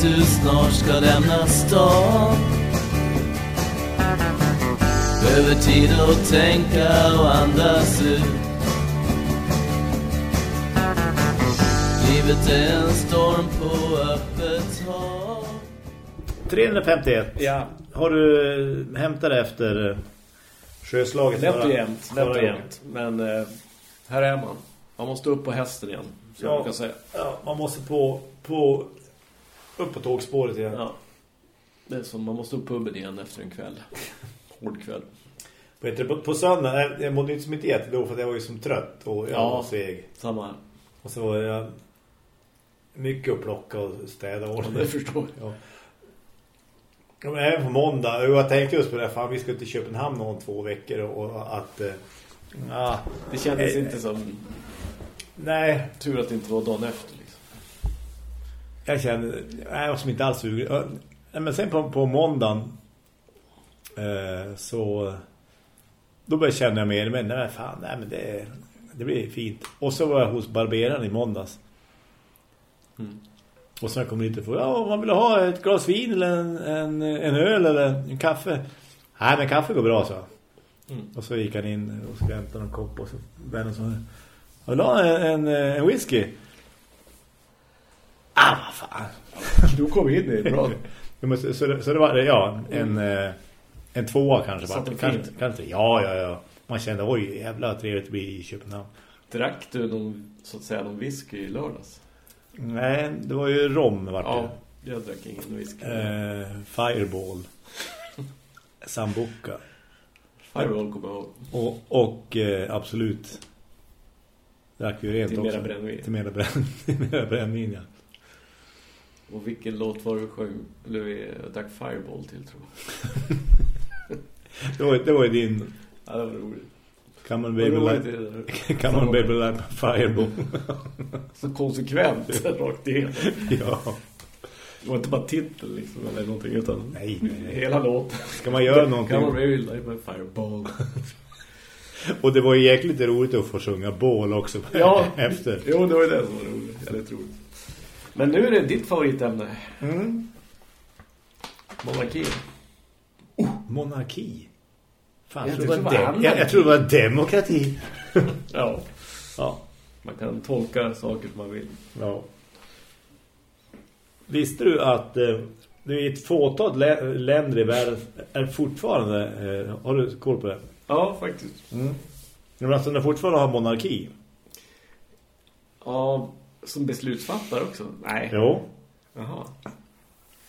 att du snart ska lämna stan Behöver tid att tänka och andas ut Livet är en storm på öppet hav 351. Ja. Har du hämtat efter eh, sjöslaget? Nätt förra- och jämnt, nätt och jämnt. Men eh, här är man. Man måste upp på hästen igen, som Ja. jag brukar säga. Ja, man måste på, på upp på tågspåret igen. Ja. Det är som man måste upp på puben igen efter en kväll. Hård kväll. På, på söndag, jag, mådde inte som inte jätte då för jag var ju som trött och jag Ja. var seg. Samma här. Och så var jag mycket att plocka och städa och Ja, det förstår jag. Ja. Men även på måndag, jag tänkte just på det, fan vi ska till Köpenhamn om två veckor och, att... Eh, ja, Det kändes Eh, inte som nej, tur att det inte var dagen efter. Jag kände, nej, jag var som inte alls sugen. Men sen på, på måndagen eh, så då började jag känna mer, men nej fan, nej men det, det blir fint. Och så var jag hos barberaren i måndags. Mm. Och sen kom dit och frågade, ja, man vill ha ett glas vin eller en, en, en öl eller en kaffe. Nej, men kaffe går bra, så. Mm. Och så gick han in och skulle hämta någon kopp och så vännen sa, jag vill ha en, en, en whisky. Ah, vad fan. Du kom in i det bra. Ja, men så, så, det, så det var, ja, en, eh, en tvåa kanske. Bara. Kanske, kanske, ja, ja, ja. Man kände, oj, jävla trevligt att bli i Köpenhamn. Drack du någon, så att säga, någon whisky i lördags? Nej, det var ju rom vart det. Ja, jag drack ingen whisky. Eh, fireball. Sambuca. Fireball kommer jag ihåg. Och, och eh, absolut. Drack ju rent Till också. mera brännvin. Till mera, bränn, till mera brännvin, ja. Och vilken låt var du sjöng? Eller vi drack Fireball till, tror jag. Det var, det var din Ja, det var roligt. On Vad baby är. come on baby like fireball. Så konsekvent, rakt igenom. ja. Det var inte bara titel liksom, eller någonting, utan Nej, nej, nej. hela låten. Ska man göra någonting? Come on baby, like my fireball. Och det var ju jäkligt roligt att få sjunga bål också Ja. efter. Jo, det var ju det som var roligt. Eller roligt. Men nu är det ditt favoritämne. Mm. Monarki. Monarki. Fan, Jag jag, tror det var jag, jag tror det var demokrati. Ja, Ja. man kan tolka saker som man vill. ja. Visste du att eh, det är ett fåtal lä- länder i världen är fortfarande, eh, har du koll på det? Ja, faktiskt. Mm. Men alltså de fortfarande har monarki. Ja, som beslutsfattare också? Nej. Jo. Jaha.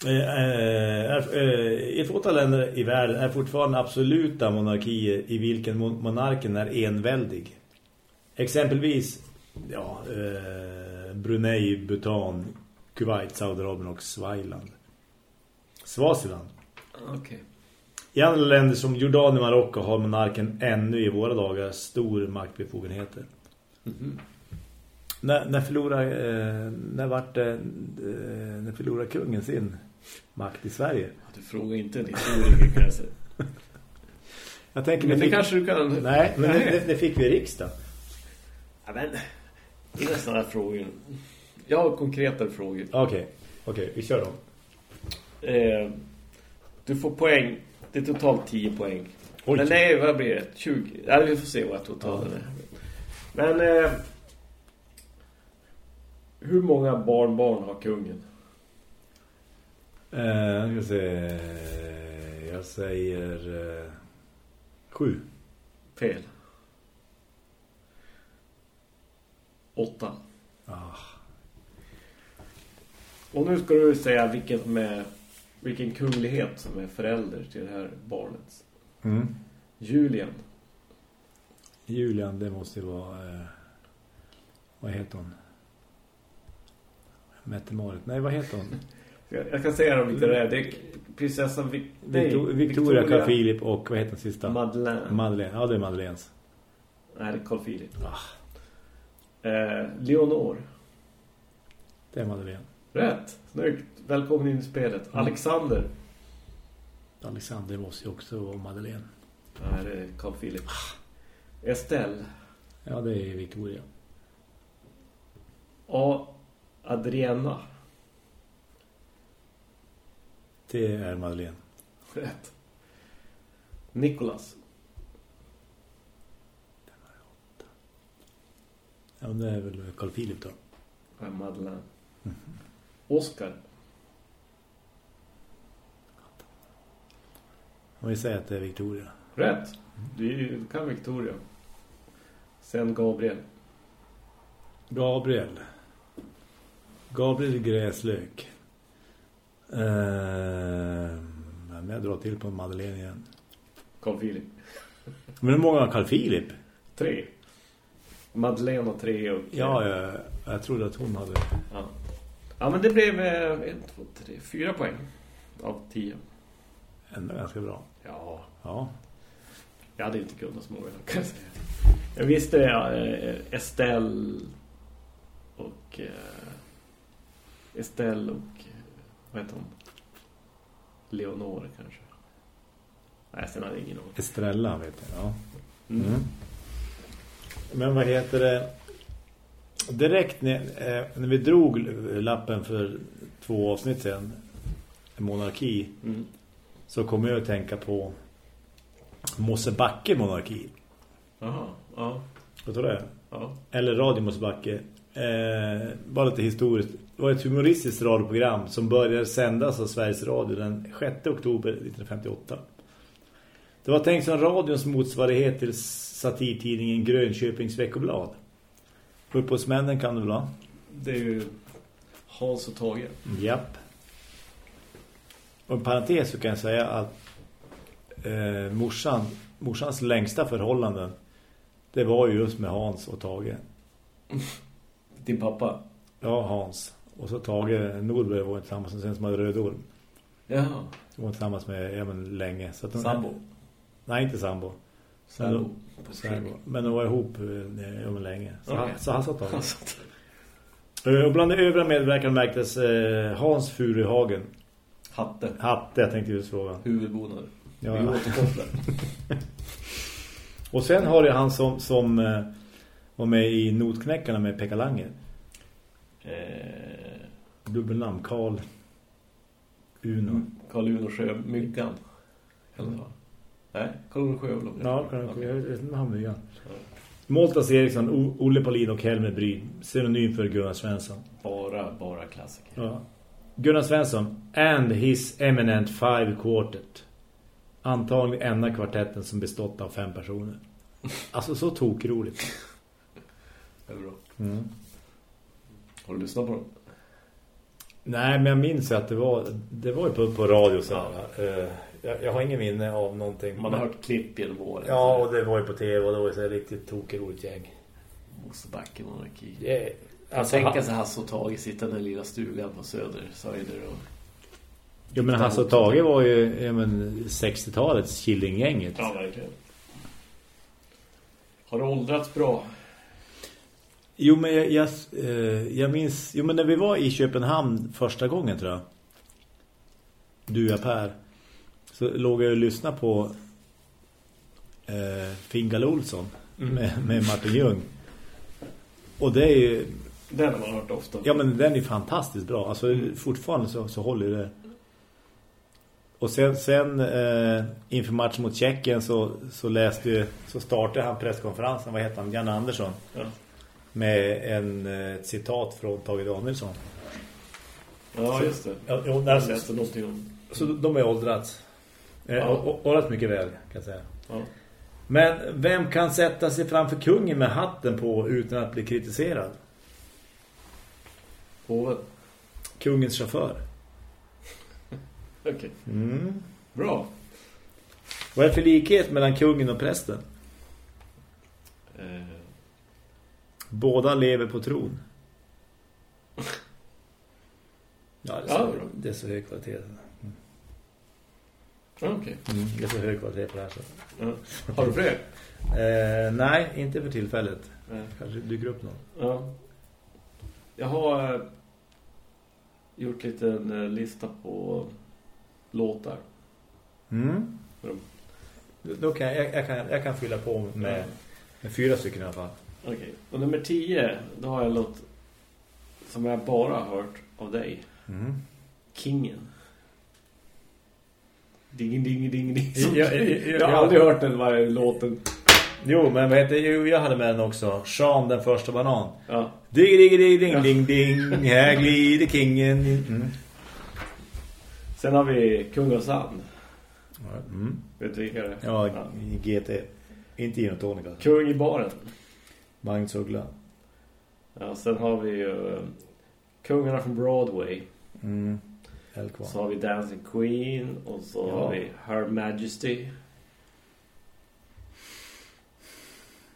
Eh, eh, eh, ett fåtal länder i världen är fortfarande absoluta monarkier i vilken mon- monarken är enväldig. Exempelvis ja, Brunei, Bhutan, Kuwait, Saudiarabien och Swaziland. Swaziland. Okej. I andra länder som Jordanien och Marocko har monarken ännu i våra dagar stor maktbefogenheter. Mhm. När, när förlorar eh, när vart det, eh, när förlorar kungen sin makt i Sverige? Du frågar inte en historiker kan jag säga. Jag tänker Men det fick- kanske du kan... Nej, men Nej. det, det, det fick vi i riksdagen. Ja, men... Inga sådana här frågor. Jag har konkreta frågor. Okej, okej, vi kör dem. Eh, du får poäng. Det är totalt 10 poäng. Oj. Men nej, vad blir det? 20? Ja, vi får se vad totalen är. Men... Eh, hur många barnbarn har kungen? Eh, jag, se, jag säger eh, sju. Fel. Åtta. Ah. Och nu ska du säga vilken, som är, vilken kunglighet som är förälder till det här barnet. Mm. Julian. Julian, det måste vara... Eh, vad heter hon? Mette-Marit. Nej, vad heter hon? Jag, kan säga dem vilka det. Det är prinsessan Vic nej, Victor, Victoria, Carl Philip och vad heter den sista? Madeleine. Madeleine. Ja, det är Madeleines. nej, det är Carl Philip. Ah, Eh, Leonor. det är Madeleine. Rätt. Snyggt. Välkommen in i spelet. Mm. Alexander. Alexander måste ju också vara Madeleine. Nej, det är Carl Philip. Estelle. Ja, det är Victoria. A. Adriana. Det är Madeleine. Rätt. Nicholas. Ja, det är väl Carl Philip då. Ja, Madeleine. Oscar. Om vi säger att det är Victoria. Rätt. Ju- du kan Victoria. Sen Gabriel. Gabriel. Gabriel Gräslök. Eh, men jag drar till på Madeleine igen. Carl Philip. Men hur många har Carl Philip? Tre. Madeleine och tre och... Ja, jag, jag trodde att hon hade... ja. Ja, men det blev eh, en, två, tre, fyra poäng av tio. Ändå ganska bra. Ja, Ja. jag hade inte kunnat så många jag visste eh, Estelle och eh, Estelle och vad heter hon? Leonore kanske. Nej, sen hade jag ingen aning. Estrella vet jag. Ja. Mm. Mm. Men vad heter det? Direkt när, eh, när vi drog lappen för två avsnitt sedan, monarki, Mm. så kom jag att tänka på Mosebacke monarki. Jaha, ja, Vet du det? ja. Eller Radio Mosebacke. Eh, bara lite historiskt. Det var ett humoristiskt radioprogram som började sändas av Sveriges Radio den 6 oktober 1958. Det var tänkt som radions motsvarighet till satirtidningen Grönköpings veckoblad. Upphovsmännen kan du väl ha? Det är ju Hans och Tage. Japp. Och en parentes så kan jag säga att eh, morsan, morsans längsta förhållanden det var ju just med Hans och Tage. Din pappa. Ja, Hans. Och så Tage Nordberg var tillsammans med sen som hade rödorm. Jaha. De var tillsammans med men, länge. Så att de, Sambo. Nej, inte sambo. Sambo. Sambo. Men de var ihop eh, ja, men, länge. Så, Okej. han, så han sa Tage. Eh, Och bland de övriga medverkande märktes eh, Hans Furuhagen. Hatte. Hatte, jag tänkte just fråga. Huvudbonad. Ja. Vi återkopplar. Och sen har jag han som, som eh, var med i Notknäckarna med Pekka Lange. Eh, Dubbelnamn, Karl Uno. Karl Uno Sjö, Myggan. Eller vad? Nej, Karl Uno Sjö. väl? Ja, han ja. Ja. Moltas Eriksson, O- Olle Paulin och Helmer Bryd. Synonym för Gunnar Svensson. Bara, bara klassiker. Ja. Gunnar Svensson. And his eminent five quartet. Antagligen enda kvartetten som bestått av fem personer. Alltså så tokroligt. Det är bra. Mm. Har du lyssnat på dem? Nej, men jag minns att det var, det var ju på, på radio så här. Eh, jag, jag har ingen minne av någonting. Man har hört klipp genom åren. Ja, och det var ju på tv och det var ju så riktigt tokroligt gäng. Mosebacke monarki. Yeah. Alltså, tänker han, sig Hasse och Tage sitta i den lilla stugan på Söder, Söder och... jo, men Hasse och Tage var ju ja, men, 60-talets Killinggänget. Ja, verkligen. Har det åldrats bra? Jo, men jag, jag, eh, jag minns... Jo, men när vi var i Köpenhamn första gången, tror jag. Du, jag, Per. Så låg jag och lyssnade på eh, Fingal Olsson Mm. med, med Martin Ljung. Och det är ju... Den har man hört ofta. Ja, men den är fantastiskt bra. Alltså, fortfarande så, så håller det. Och sen, sen eh, inför matchen mot Tjeckien så, så läste ju, så startade han presskonferensen. Vad heter han? Jan Andersson. Ja. Med en, eh, ett citat från Tage Danielsson. ja, just det. Ja, jo, där, läste någonting om... så de är åldrats. Eh, Ja. åldrats mycket väl, kan jag säga. Ja. Men vem kan sätta sig framför kungen med hatten på utan att bli kritiserad? Hoven. Kungens chaufför. Okej. Mm. Bra. Vad är för likhet mellan kungen och prästen? Eh, Båda lever på tron. Ja, det är, Ja, så, bra. det är så hög kvalitet. Okej. Mm, det är så hög kvalitet på det här. Så. Ja. Har du fler? Eh, nej, inte för tillfället. Nej. Kanske dyker upp någon. Ja. Jag har eh, gjort lite en eh, lista på låtar. Mm. Mm. Då kan jag, jag, kan, jag kan fylla på med, med fyra stycken i alla fall. Okej. Och nummer tio, då har jag en låt som jag bara har hört av dig. Mm. Kingen. Ding, ding, ding, ding. Ja, ja, ja, jag har ja. aldrig hört den varje låten. Jo, men heter jo, jag hade med den också. Sean den första banan. Ja. Ding, ding, ding, ding, ding, ding. Här glider kingen. Mm. Sen har vi Kung och Sand. Mm. Vet du vilka det är? Ja, GT. Inte Gin och Tonic. alltså. Kung i baren. Magnus Uggla. Ja, sen har vi ju eh, Kungarna från Broadway. Mm. Elkvar. Så har vi Dancing Queen. Och så Ja. har vi Her Majesty.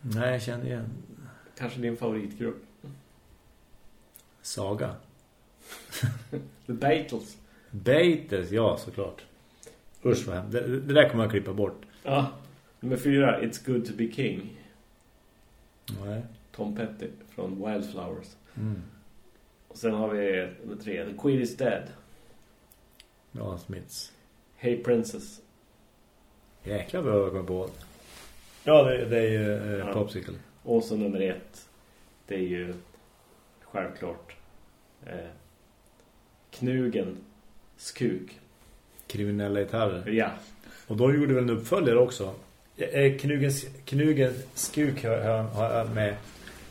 Nej, jag känner igen. Kanske din favoritgrupp. Saga. The Beatles. Beatles, ja såklart. Usch vad det, det där kommer jag klippa bort. Ja. Nummer fyra, It's Good To Be King. Nej. Tom Petty från Wildflowers. Mm. Och sen har vi nummer tre, The Queen Is Dead. Ja, Smiths. Hey Princess. Jäklar vad jag kommer på. Ja, det, det är ju eh, Ja. Popsicle. Och så nummer ett, det är ju självklart eh, Knugen Skuk. Kriminella gitarrer. Ja, Och då gjorde väl en uppföljare också. Eh, Knugens, Knugen Skuk har, jag med.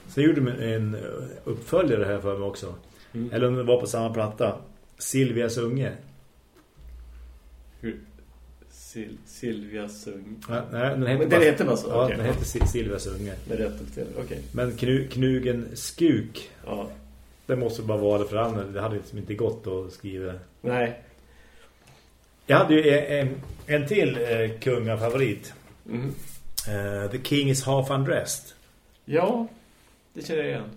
Så gjorde de en uppföljare här för mig också. Mm. Eller om det var på samma platta. Silvias unge. Hur? Sil Silvia Sung. Ja, nej, den heter Men bara- den heter bara så? Ja, Okej. den heter Sil- Silvias unge. Med rätt till, okej. Men knu, Knugen Skuk, Ja. det måste bara vara det för andra. Det hade liksom inte gått att skriva. Nej. Jag hade ju en, en, en till eh, kungafavorit. Mm. Eh, The King is Half Undressed. Ja, det känner jag igen.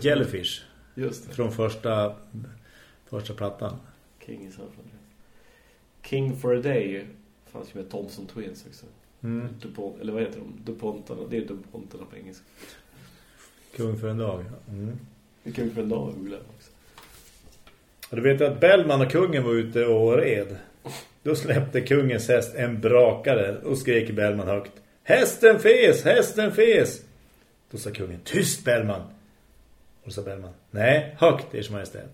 Jellyfish. Just det. Från första, första plattan. King is Half King for a Day fanns ju med Thompson Twins också. Mm. Dupont, eller vad heter de? Dupontarna. Det är Dupontarna på engelska. Kung för en dag. Mm. Kung för en dag googla också. Och du vet att Bellman och kungen var ute och red. Då släppte kungens häst en brakare och skrek Bellman högt. Hästen fes! Hästen fes! Då sa kungen, tyst Bellman! Och då sa Bellman, nej, högt, ers majestät.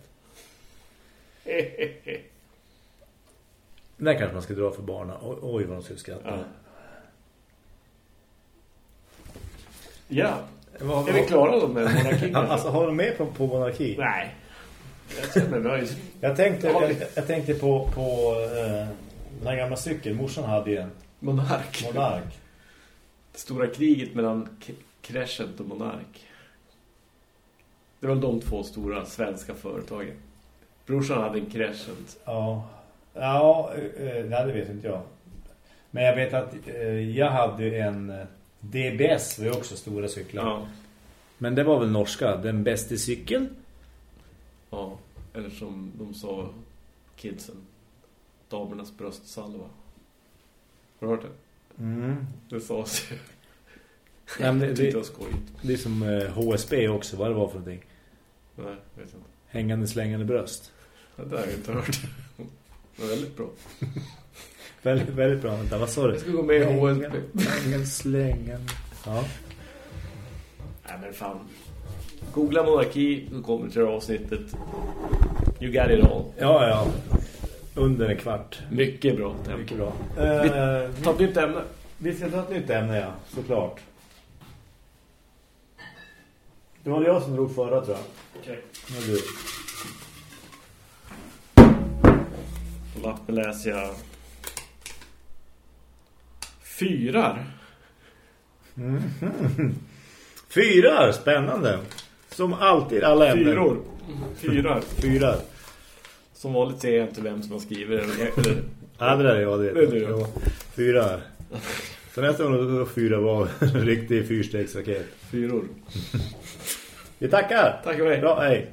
Den där kanske man ska dra för barnen. Oj, vad de skulle skratta. Ja. ja. Är vi klara då med monarkin? Ja, Alltså, har du med på, på monarki? Nej. Jag känner mig nöjd. Jag tänkte, Ja. jag, jag tänkte på, på eh, den här gamla cykeln. Morsan hade ju en Monark. monark. Det stora kriget mellan Crescent och Monark. Det var de två stora svenska företagen. Brorsan hade en Crescent. Ja, ja eh, nej, det vet inte jag. Men jag vet att eh, jag hade en eh, DBS, var ju också stora cyklar. Ja. Men det var väl norska, den bästa cykeln. Ja. Eller som de sa kidsen. Damernas bröstsalva. Har du hört det? Mm. Det sades ju. Nej, men det, Jag det det, det är som eh, HSB också, vad det var för någonting. Nej, jag vet inte. Hängande slängande bröst. Det där har jag inte hört. Det var väldigt bra. Väldigt, väldigt bra. Vänta, vad sa du? Jag ska gå med i HSB. Hängande slängande. Ja. Nej men fan. Googla monarki, då kommer du till det avsnittet. You got it all. ja, ja. Under en kvart. Mycket bra tempo. Mycket bra. Vi Eh, tar ett nytt ämne. Vi ska ta ett nytt ämne, ja. Såklart. Det var jag som drog förra, tror jag. Okej. Det var du. På lappen läser jag Fyrar. Fyra, spännande. Som alltid, alla ämnen. Fyror. Fyrar. Fyra. Som vanligt ser jag inte vem som har skrivit det. Ja, det där är jag. Det, Det är du. Ja. Fyra. Så nästa gång då fyra var en riktig fyrstegsraket. fyror. Vi tackar. Tack för mig. Bra, hej.